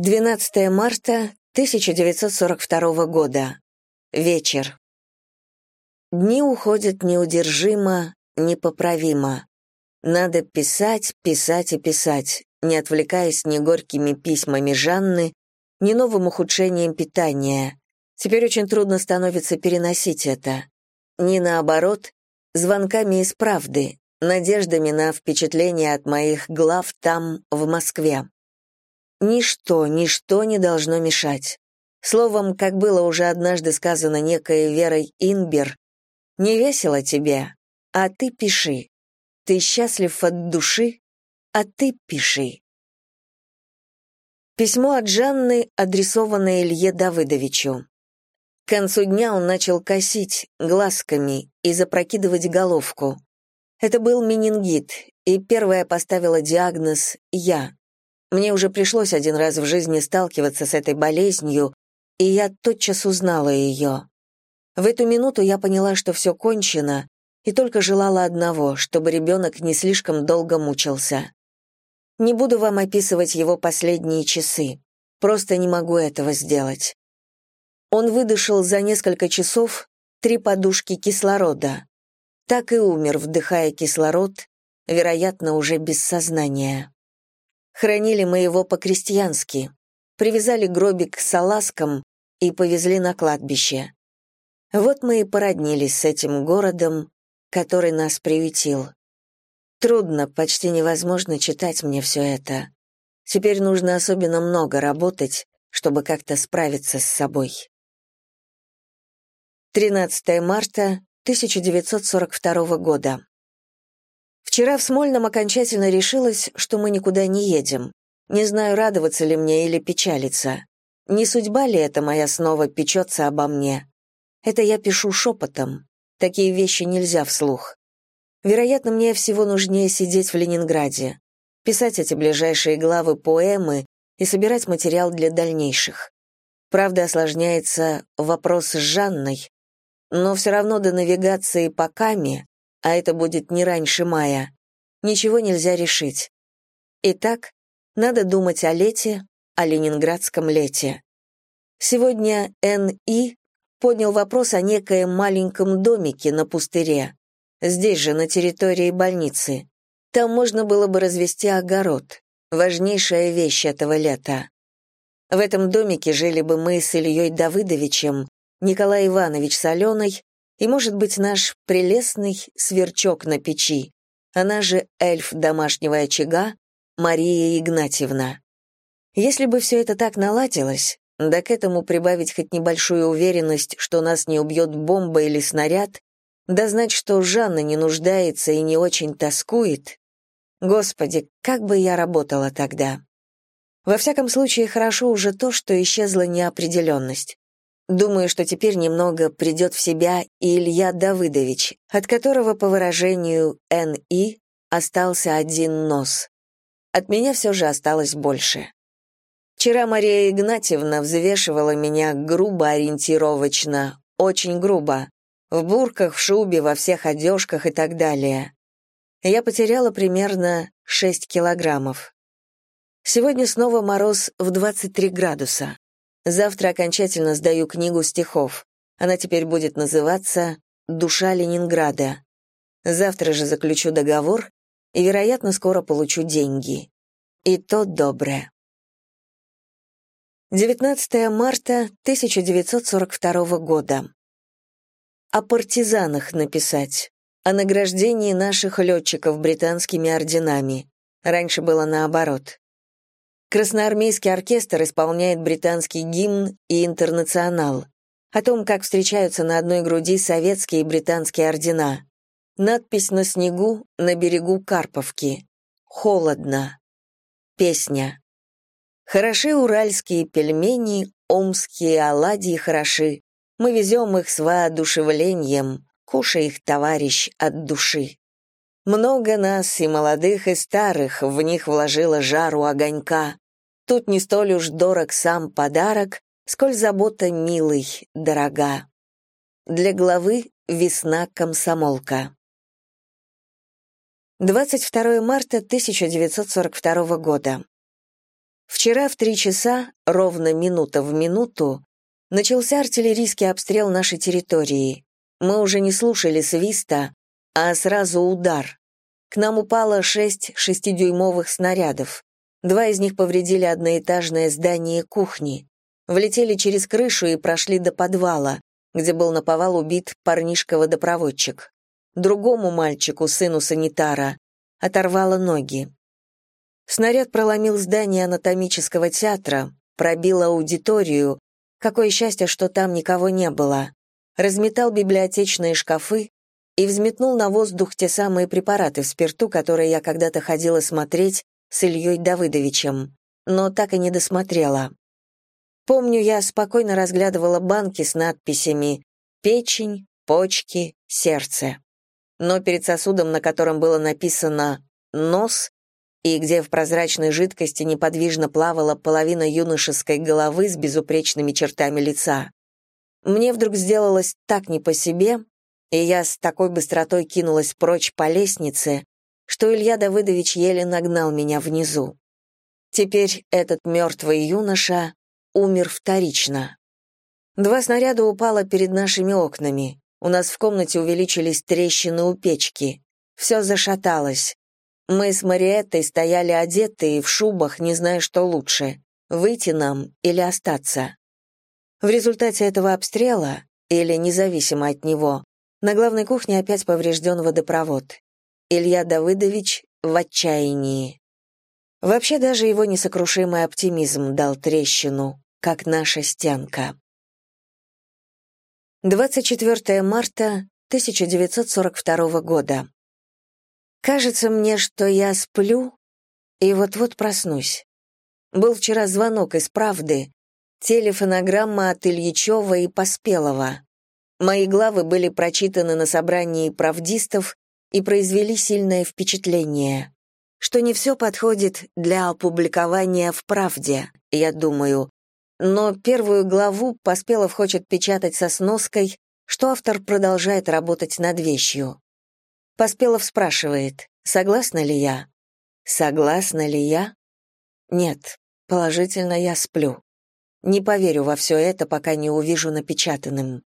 12 марта 1942 года. Вечер. Дни уходят неудержимо, непоправимо. Надо писать, писать и писать, не отвлекаясь ни горькими письмами Жанны, ни новым ухудшением питания. Теперь очень трудно становится переносить это. Ни наоборот, звонками из правды, надеждами на впечатление от моих глав там, в Москве. Ничто, ничто не должно мешать. Словом, как было уже однажды сказано некой Верой Инбер, «Не весело тебе, а ты пиши. Ты счастлив от души, а ты пиши». Письмо от Жанны, адресованное Илье Давыдовичу. К концу дня он начал косить глазками и запрокидывать головку. Это был менингит, и первая поставила диагноз «я». Мне уже пришлось один раз в жизни сталкиваться с этой болезнью, и я тотчас узнала ее. В эту минуту я поняла, что все кончено, и только желала одного, чтобы ребенок не слишком долго мучился. Не буду вам описывать его последние часы, просто не могу этого сделать. Он выдышал за несколько часов три подушки кислорода. Так и умер, вдыхая кислород, вероятно, уже без сознания. Хранили мы его по-крестьянски. Привязали гробик к салазкам и повезли на кладбище. Вот мы и породнились с этим городом, который нас приютил. Трудно, почти невозможно читать мне все это. Теперь нужно особенно много работать, чтобы как-то справиться с собой. 13 марта 1942 года. Вчера в Смольном окончательно решилось, что мы никуда не едем. Не знаю, радоваться ли мне или печалиться. Не судьба ли это моя снова печется обо мне? Это я пишу шепотом. Такие вещи нельзя вслух. Вероятно, мне всего нужнее сидеть в Ленинграде, писать эти ближайшие главы поэмы и собирать материал для дальнейших. Правда, осложняется вопрос с Жанной, но все равно до навигации по Каме а это будет не раньше мая, ничего нельзя решить. Итак, надо думать о лете, о ленинградском лете. Сегодня Н.И. поднял вопрос о некоем маленьком домике на пустыре, здесь же, на территории больницы. Там можно было бы развести огород, важнейшая вещь этого лета. В этом домике жили бы мы с Ильей Давыдовичем, Николай Иванович с Аленой и, может быть, наш прелестный сверчок на печи, она же эльф домашнего очага, Мария Игнатьевна. Если бы все это так наладилось, да к этому прибавить хоть небольшую уверенность, что нас не убьет бомба или снаряд, да знать, что Жанна не нуждается и не очень тоскует, Господи, как бы я работала тогда. Во всяком случае, хорошо уже то, что исчезла неопределенность. Думаю, что теперь немного придет в себя и Илья Давыдович, от которого, по выражению Н.И., остался один нос. От меня все же осталось больше. Вчера Мария Игнатьевна взвешивала меня грубо ориентировочно, очень грубо, в бурках, в шубе, во всех одежках и так далее. Я потеряла примерно 6 килограммов. Сегодня снова мороз в 23 градуса. Завтра окончательно сдаю книгу стихов. Она теперь будет называться «Душа Ленинграда». Завтра же заключу договор и, вероятно, скоро получу деньги. И то доброе. 19 марта 1942 года. О партизанах написать, о награждении наших летчиков британскими орденами. Раньше было наоборот. Красноармейский оркестр исполняет британский гимн и интернационал. О том, как встречаются на одной груди советские и британские ордена. Надпись на снегу на берегу Карповки. Холодно. Песня. Хороши уральские пельмени, омские оладьи хороши. Мы везем их с воодушевлением, кушай их, товарищ, от души. Много нас, и молодых, и старых, в них вложила жару огонька. Тут не столь уж дорог сам подарок, сколь забота милый, дорога. Для главы «Весна комсомолка». 22 марта 1942 года. Вчера в три часа, ровно минута в минуту, начался артиллерийский обстрел нашей территории. Мы уже не слушали свиста, а сразу удар. К нам упало шесть шестидюймовых снарядов. Два из них повредили одноэтажное здание кухни. Влетели через крышу и прошли до подвала, где был наповал убит парнишка-водопроводчик. Другому мальчику, сыну санитара, оторвало ноги. Снаряд проломил здание анатомического театра, пробил аудиторию, какое счастье, что там никого не было, разметал библиотечные шкафы и взметнул на воздух те самые препараты в спирту, которые я когда-то ходила смотреть с Ильей Давыдовичем, но так и не досмотрела. Помню, я спокойно разглядывала банки с надписями «печень», «почки», «сердце». Но перед сосудом, на котором было написано «нос», и где в прозрачной жидкости неподвижно плавала половина юношеской головы с безупречными чертами лица. Мне вдруг сделалось так не по себе, и я с такой быстротой кинулась прочь по лестнице, что Илья Давыдович еле нагнал меня внизу. Теперь этот мертвый юноша умер вторично. Два снаряда упало перед нашими окнами. У нас в комнате увеличились трещины у печки. Все зашаталось. Мы с Мариеттой стояли одетые в шубах, не зная, что лучше — выйти нам или остаться. В результате этого обстрела, или независимо от него, на главной кухне опять поврежден водопровод. Илья Давыдович в отчаянии. Вообще даже его несокрушимый оптимизм дал трещину, как наша стенка. 24 марта 1942 года. Кажется мне, что я сплю и вот-вот проснусь. Был вчера звонок из «Правды», телефонограмма от Ильичева и Поспелова. Мои главы были прочитаны на собрании правдистов и произвели сильное впечатление. Что не все подходит для опубликования в «Правде», я думаю, но первую главу Поспелов хочет печатать со сноской, что автор продолжает работать над вещью. Поспелов спрашивает, согласна ли я? Согласна ли я? Нет, положительно я сплю. Не поверю во все это, пока не увижу напечатанным.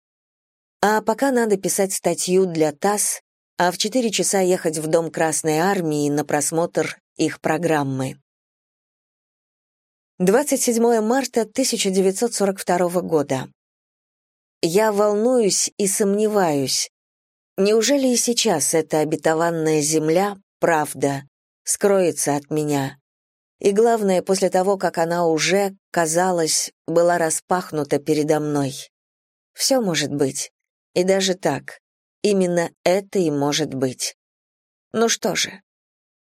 А пока надо писать статью для ТАСС, а в 4 часа ехать в Дом Красной Армии на просмотр их программы. 27 марта 1942 года. Я волнуюсь и сомневаюсь, Неужели и сейчас эта обетованная земля, правда, скроется от меня? И главное, после того, как она уже, казалось, была распахнута передо мной. Все может быть. И даже так. Именно это и может быть. Ну что же.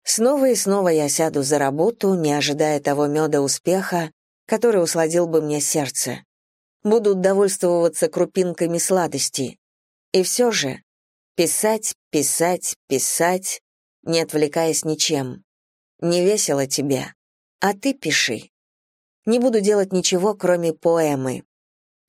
Снова и снова я сяду за работу, не ожидая того меда успеха, который усладил бы мне сердце. Буду довольствоваться крупинками сладости. И все же Писать, писать, писать, не отвлекаясь ничем. Не весело тебе, а ты пиши. Не буду делать ничего, кроме поэмы.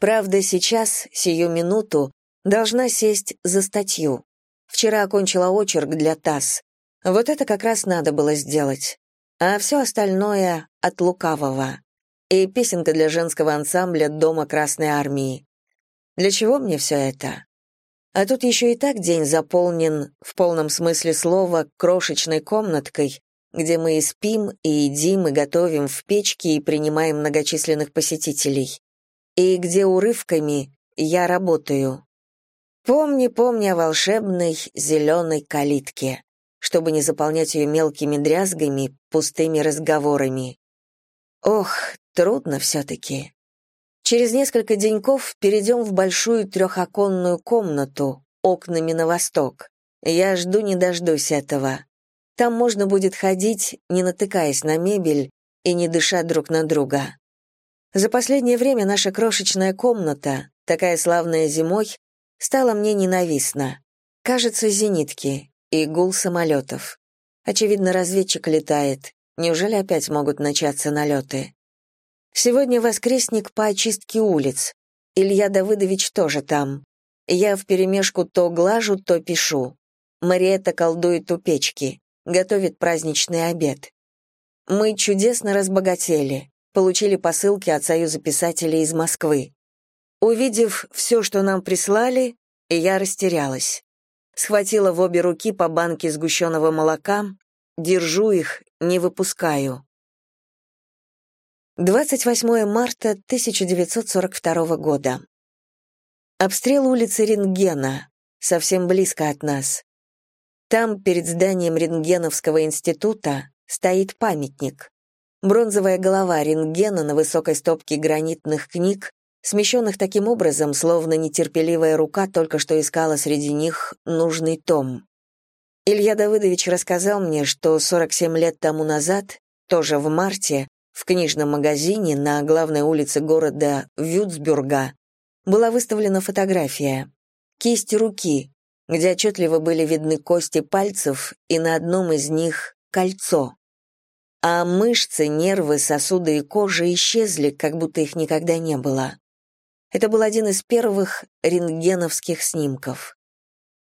Правда, сейчас, сию минуту, должна сесть за статью. Вчера окончила очерк для ТАСС. Вот это как раз надо было сделать. А все остальное от лукавого. И песенка для женского ансамбля Дома Красной Армии. Для чего мне все это? А тут еще и так день заполнен, в полном смысле слова, крошечной комнаткой, где мы и спим, и едим, и готовим в печке и принимаем многочисленных посетителей. И где урывками я работаю. Помни, помни о волшебной зеленой калитке, чтобы не заполнять ее мелкими дрязгами, пустыми разговорами. Ох, трудно все-таки. Через несколько деньков перейдем в большую трехоконную комнату, окнами на восток. Я жду не дождусь этого. Там можно будет ходить, не натыкаясь на мебель и не дыша друг на друга. За последнее время наша крошечная комната, такая славная зимой, стала мне ненавистна. Кажется, зенитки и гул самолетов. Очевидно, разведчик летает. Неужели опять могут начаться налеты? Сегодня воскресник по очистке улиц. Илья Давыдович тоже там. Я вперемешку то глажу, то пишу. Мариетта колдует у печки, готовит праздничный обед. Мы чудесно разбогатели. получили посылки от Союза писателей из Москвы. Увидев все, что нам прислали, я растерялась. Схватила в обе руки по банке сгущенного молока, держу их, не выпускаю. 28 марта 1942 года. Обстрел улицы Рентгена, совсем близко от нас. Там, перед зданием Рентгеновского института, стоит памятник. Бронзовая голова рентгена на высокой стопке гранитных книг, смещенных таким образом, словно нетерпеливая рука только что искала среди них нужный том. Илья Давыдович рассказал мне, что 47 лет тому назад, тоже в марте, в книжном магазине на главной улице города Вюцбюрга была выставлена фотография. Кисть руки, где отчетливо были видны кости пальцев, и на одном из них кольцо а мышцы, нервы, сосуды и кожа исчезли, как будто их никогда не было. Это был один из первых рентгеновских снимков.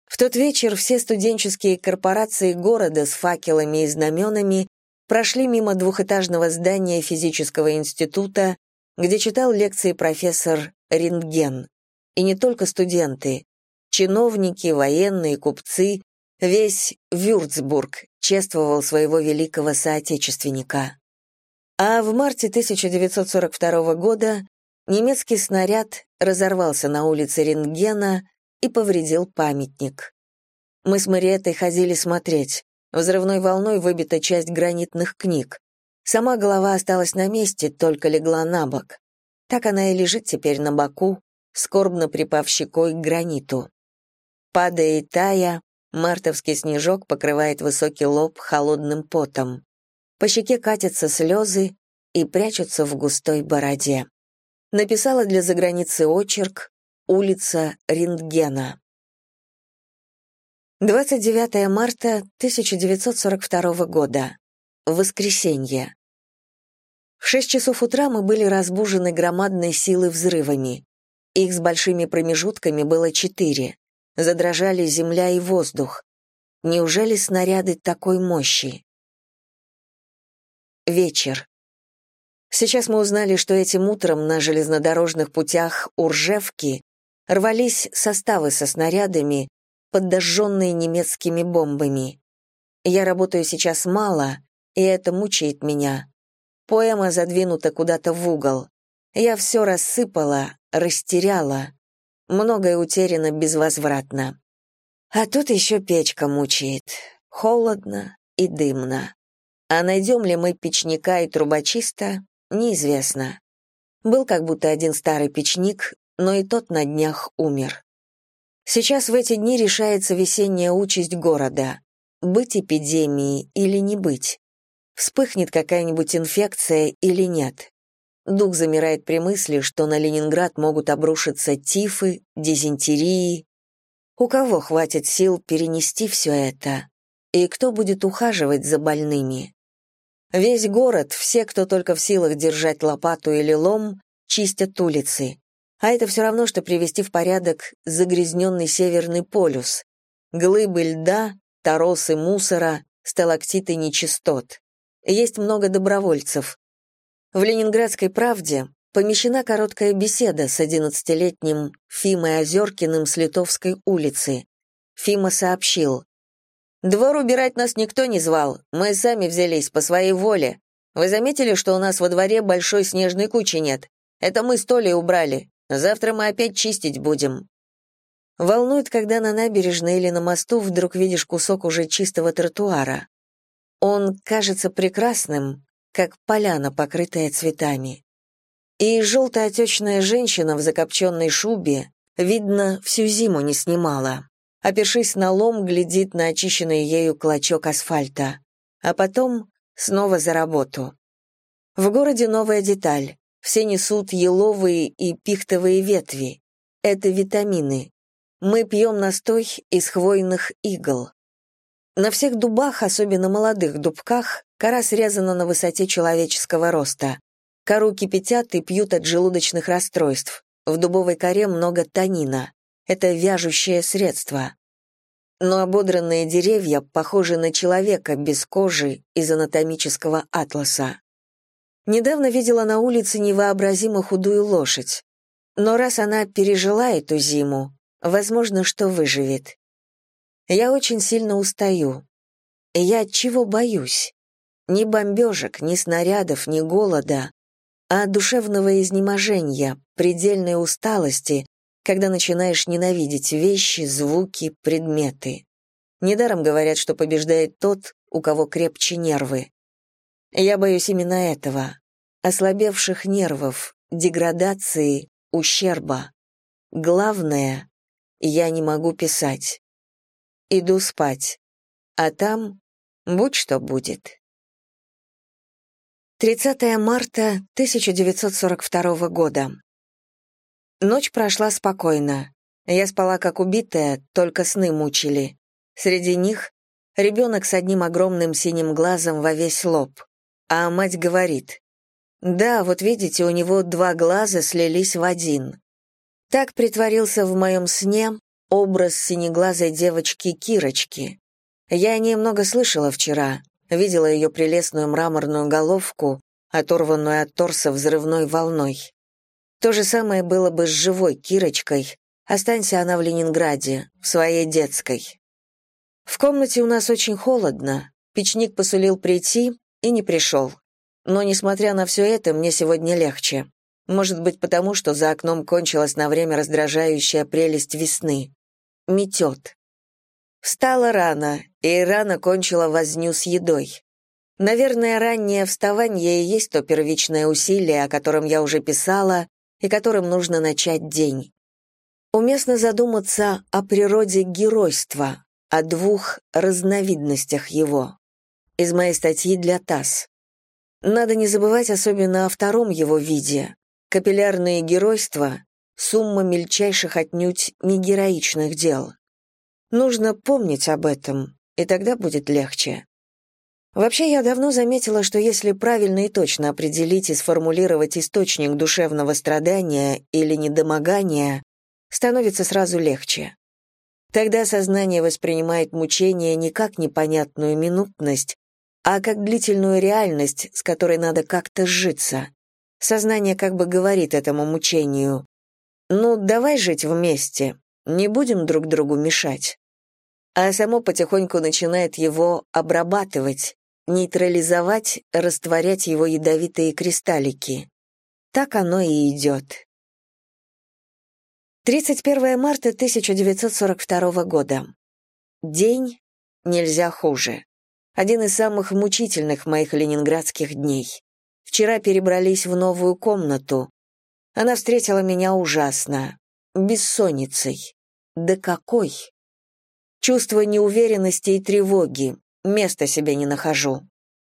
В тот вечер все студенческие корпорации города с факелами и знаменами прошли мимо двухэтажного здания физического института, где читал лекции профессор Рентген. И не только студенты, чиновники, военные, купцы, весь Вюрцбург чествовал своего великого соотечественника. А в марте 1942 года немецкий снаряд разорвался на улице Рентгена и повредил памятник. Мы с Мариеттой ходили смотреть. Взрывной волной выбита часть гранитных книг. Сама голова осталась на месте, только легла на бок. Так она и лежит теперь на боку, скорбно припав щекой к граниту. Падая и тая, Мартовский снежок покрывает высокий лоб холодным потом. По щеке катятся слезы и прячутся в густой бороде. Написала для заграницы очерк «Улица Рентгена». 29 марта 1942 года. Воскресенье. В шесть часов утра мы были разбужены громадной силой взрывами. Их с большими промежутками было четыре. Задрожали земля и воздух. Неужели снаряды такой мощи? Вечер. Сейчас мы узнали, что этим утром на железнодорожных путях Уржевки рвались составы со снарядами, подожженные немецкими бомбами. Я работаю сейчас мало, и это мучает меня. Поэма задвинута куда-то в угол. Я все рассыпала, растеряла. Многое утеряно безвозвратно. А тут еще печка мучает. Холодно и дымно. А найдем ли мы печника и трубочиста, неизвестно. Был как будто один старый печник, но и тот на днях умер. Сейчас в эти дни решается весенняя участь города. Быть эпидемией или не быть. Вспыхнет какая-нибудь инфекция или нет. Дух замирает при мысли, что на Ленинград могут обрушиться тифы, дизентерии. У кого хватит сил перенести все это? И кто будет ухаживать за больными? Весь город, все, кто только в силах держать лопату или лом, чистят улицы. А это все равно, что привести в порядок загрязненный Северный полюс. Глыбы льда, торосы мусора, сталактиты нечистот. Есть много добровольцев, в «Ленинградской правде» помещена короткая беседа с одиннадцатилетним Фимой Озеркиным с Литовской улицы. Фима сообщил. «Двор убирать нас никто не звал, мы сами взялись по своей воле. Вы заметили, что у нас во дворе большой снежной кучи нет? Это мы с Толей убрали. Завтра мы опять чистить будем». Волнует, когда на набережной или на мосту вдруг видишь кусок уже чистого тротуара. Он кажется прекрасным, как поляна, покрытая цветами. И желтая отечная женщина в закопченной шубе, видно, всю зиму не снимала. Опершись на лом, глядит на очищенный ею клочок асфальта. А потом снова за работу. В городе новая деталь. Все несут еловые и пихтовые ветви. Это витамины. Мы пьем настой из хвойных игл. На всех дубах, особенно молодых дубках, кора срезана на высоте человеческого роста. Кору кипятят и пьют от желудочных расстройств. В дубовой коре много танина. Это вяжущее средство. Но ободранные деревья похожи на человека без кожи из анатомического атласа. Недавно видела на улице невообразимо худую лошадь. Но раз она пережила эту зиму, возможно, что выживет. Я очень сильно устаю. Я чего боюсь? Ни бомбежек, ни снарядов, ни голода, а душевного изнеможения, предельной усталости, когда начинаешь ненавидеть вещи, звуки, предметы. Недаром говорят, что побеждает тот, у кого крепче нервы. Я боюсь именно этого. Ослабевших нервов, деградации, ущерба. Главное, я не могу писать. Иду спать. А там будь что будет. 30 марта 1942 года. Ночь прошла спокойно. Я спала как убитая, только сны мучили. Среди них ребенок с одним огромным синим глазом во весь лоб. А мать говорит, «Да, вот видите, у него два глаза слились в один». Так притворился в моем сне образ синеглазой девочки Кирочки. Я о ней много слышала вчера, видела ее прелестную мраморную головку, оторванную от торса взрывной волной. То же самое было бы с живой Кирочкой, останься она в Ленинграде, в своей детской. В комнате у нас очень холодно, печник посулил прийти и не пришел. Но, несмотря на все это, мне сегодня легче. Может быть, потому что за окном кончилась на время раздражающая прелесть весны. Метет. Встала рано, и рано кончила возню с едой. Наверное, раннее вставание и есть то первичное усилие, о котором я уже писала, и которым нужно начать день. Уместно задуматься о природе геройства, о двух разновидностях его. Из моей статьи для ТАСС. Надо не забывать особенно о втором его виде. Капиллярное геройство — сумма мельчайших отнюдь не героичных дел. Нужно помнить об этом, и тогда будет легче. Вообще, я давно заметила, что если правильно и точно определить и сформулировать источник душевного страдания или недомогания, становится сразу легче. Тогда сознание воспринимает мучение не как непонятную минутность, а как длительную реальность, с которой надо как-то сжиться. Сознание как бы говорит этому мучению, «Ну, давай жить вместе, не будем друг другу мешать». А само потихоньку начинает его обрабатывать, нейтрализовать, растворять его ядовитые кристаллики. Так оно и идет. 31 марта 1942 года. День нельзя хуже один из самых мучительных моих ленинградских дней. Вчера перебрались в новую комнату. Она встретила меня ужасно, бессонницей. Да какой! Чувство неуверенности и тревоги, места себе не нахожу.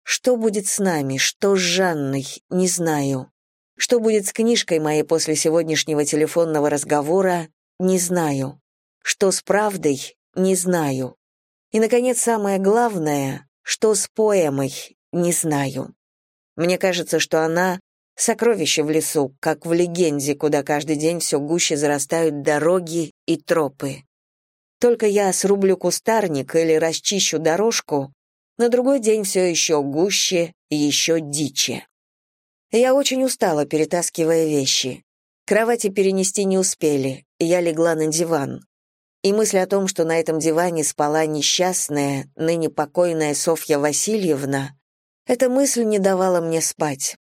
Что будет с нами, что с Жанной, не знаю. Что будет с книжкой моей после сегодняшнего телефонного разговора, не знаю. Что с правдой, не знаю. И, наконец, самое главное, что с поэмой, не знаю. Мне кажется, что она — сокровище в лесу, как в легенде, куда каждый день все гуще зарастают дороги и тропы. Только я срублю кустарник или расчищу дорожку, на другой день все еще гуще еще диче. Я очень устала, перетаскивая вещи. Кровати перенести не успели, я легла на диван и мысль о том, что на этом диване спала несчастная, ныне покойная Софья Васильевна, эта мысль не давала мне спать.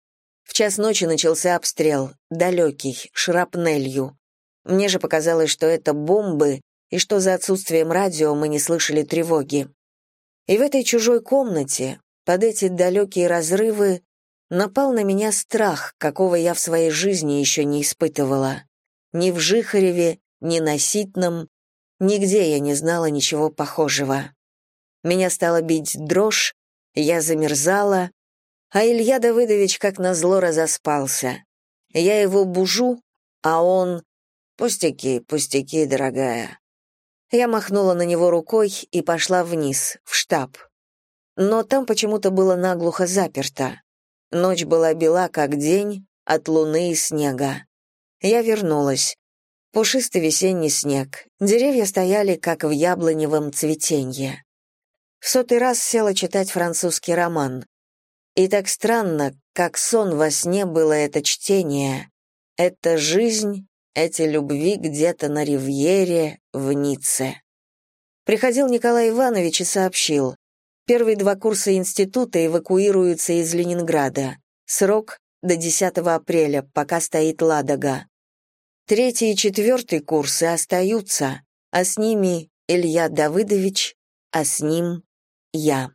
В час ночи начался обстрел, далекий, шрапнелью. Мне же показалось, что это бомбы, и что за отсутствием радио мы не слышали тревоги. И в этой чужой комнате, под эти далекие разрывы, напал на меня страх, какого я в своей жизни еще не испытывала. Ни в Жихареве, ни на Ситном, Нигде я не знала ничего похожего. Меня стала бить дрожь, я замерзала, а Илья Давыдович как назло разоспался. Я его бужу, а он... «Пустяки, пустяки, дорогая». Я махнула на него рукой и пошла вниз, в штаб. Но там почему-то было наглухо заперто. Ночь была бела, как день, от луны и снега. Я вернулась. Пушистый весенний снег. Деревья стояли, как в яблоневом цветенье. В сотый раз села читать французский роман. И так странно, как сон во сне было это чтение. Это жизнь, эти любви где-то на ривьере в Ницце. Приходил Николай Иванович и сообщил. Первые два курса института эвакуируются из Ленинграда. Срок до 10 апреля, пока стоит Ладога. Третий и четвертый курсы остаются, а с ними Илья Давыдович, а с ним я.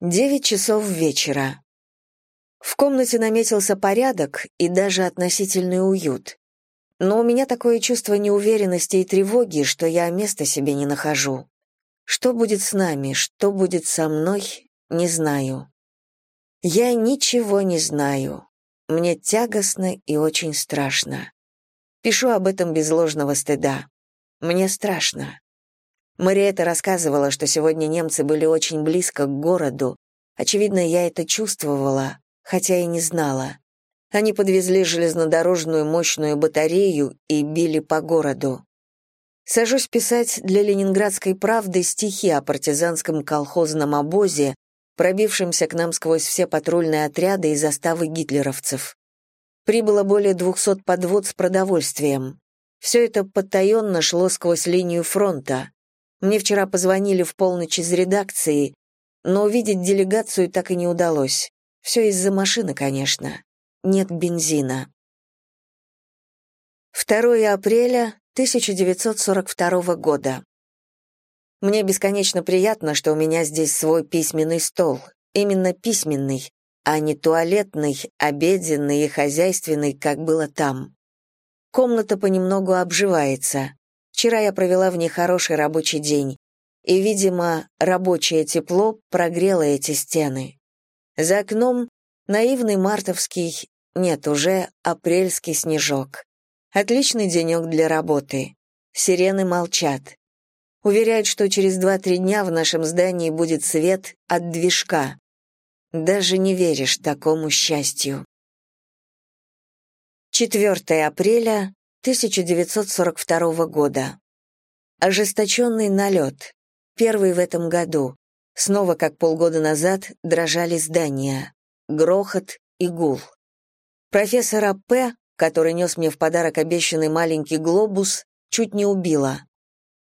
Девять часов вечера. В комнате наметился порядок и даже относительный уют. Но у меня такое чувство неуверенности и тревоги, что я места себе не нахожу. Что будет с нами, что будет со мной, не знаю. Я ничего не знаю. Мне тягостно и очень страшно. Пишу об этом без ложного стыда. Мне страшно. Мариэта рассказывала, что сегодня немцы были очень близко к городу. Очевидно, я это чувствовала, хотя и не знала. Они подвезли железнодорожную мощную батарею и били по городу. Сажусь писать для «Ленинградской правды» стихи о партизанском колхозном обозе, пробившемся к нам сквозь все патрульные отряды и заставы гитлеровцев. Прибыло более двухсот подвод с продовольствием. Все это потаенно шло сквозь линию фронта. Мне вчера позвонили в полночь из редакции, но увидеть делегацию так и не удалось. Все из-за машины, конечно. Нет бензина. 2 апреля 1942 года. Мне бесконечно приятно, что у меня здесь свой письменный стол. Именно письменный, а не туалетный, обеденный и хозяйственный, как было там. Комната понемногу обживается. Вчера я провела в ней хороший рабочий день, и, видимо, рабочее тепло прогрело эти стены. За окном наивный мартовский, нет, уже апрельский снежок. Отличный денек для работы. Сирены молчат. Уверяют, что через два-три дня в нашем здании будет свет от движка. Даже не веришь такому счастью. 4 апреля 1942 года. Ожесточенный налет. Первый в этом году. Снова, как полгода назад, дрожали здания. Грохот и гул. Профессора П., который нес мне в подарок обещанный маленький глобус, чуть не убила.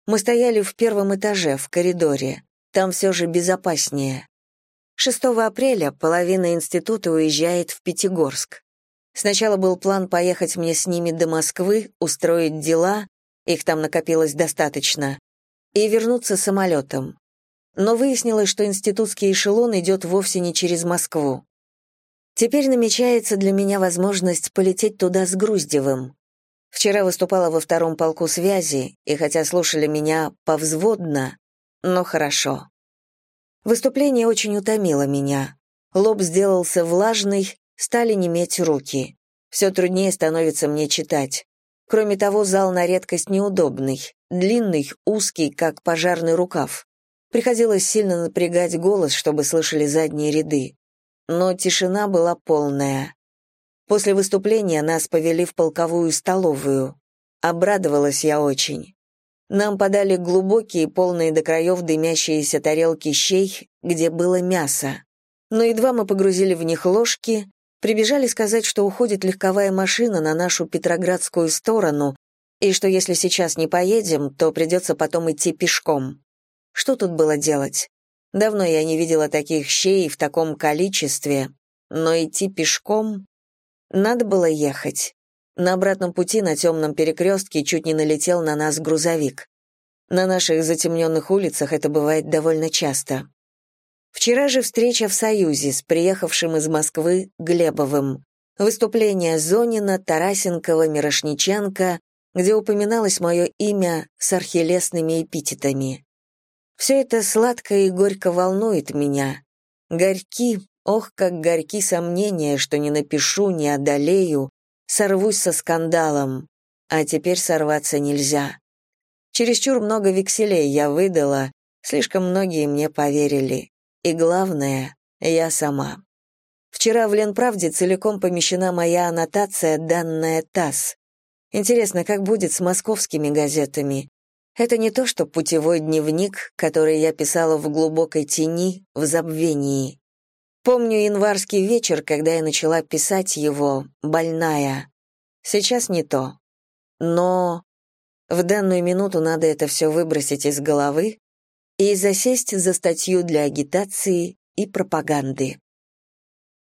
Мы стояли в первом этаже, в коридоре. Там все же безопаснее. 6 апреля половина института уезжает в Пятигорск. Сначала был план поехать мне с ними до Москвы, устроить дела, их там накопилось достаточно, и вернуться самолетом. Но выяснилось, что институтский эшелон идет вовсе не через Москву. Теперь намечается для меня возможность полететь туда с Груздевым. Вчера выступала во втором полку связи, и хотя слушали меня повзводно, но хорошо. Выступление очень утомило меня. Лоб сделался влажный, стали неметь руки. Все труднее становится мне читать. Кроме того, зал на редкость неудобный, длинный, узкий, как пожарный рукав. Приходилось сильно напрягать голос, чтобы слышали задние ряды. Но тишина была полная. После выступления нас повели в полковую столовую. Обрадовалась я очень. Нам подали глубокие, полные до краев дымящиеся тарелки щей, где было мясо. Но едва мы погрузили в них ложки, Прибежали сказать, что уходит легковая машина на нашу Петроградскую сторону, и что если сейчас не поедем, то придется потом идти пешком. Что тут было делать? Давно я не видела таких щей в таком количестве, но идти пешком... Надо было ехать. На обратном пути на темном перекрестке чуть не налетел на нас грузовик. На наших затемненных улицах это бывает довольно часто. Вчера же встреча в Союзе с приехавшим из Москвы Глебовым. Выступление Зонина, Тарасенкова, Мирошниченко, где упоминалось мое имя с архилесными эпитетами. Все это сладко и горько волнует меня. Горьки, ох, как горьки сомнения, что не напишу, не одолею, сорвусь со скандалом. А теперь сорваться нельзя. Чересчур много векселей я выдала, слишком многие мне поверили. И главное, я сама. Вчера в Ленправде целиком помещена моя аннотация, данная ТАСС. Интересно, как будет с московскими газетами? Это не то, что путевой дневник, который я писала в глубокой тени, в забвении. Помню январский вечер, когда я начала писать его «Больная». Сейчас не то. Но в данную минуту надо это все выбросить из головы и засесть за статью для агитации и пропаганды.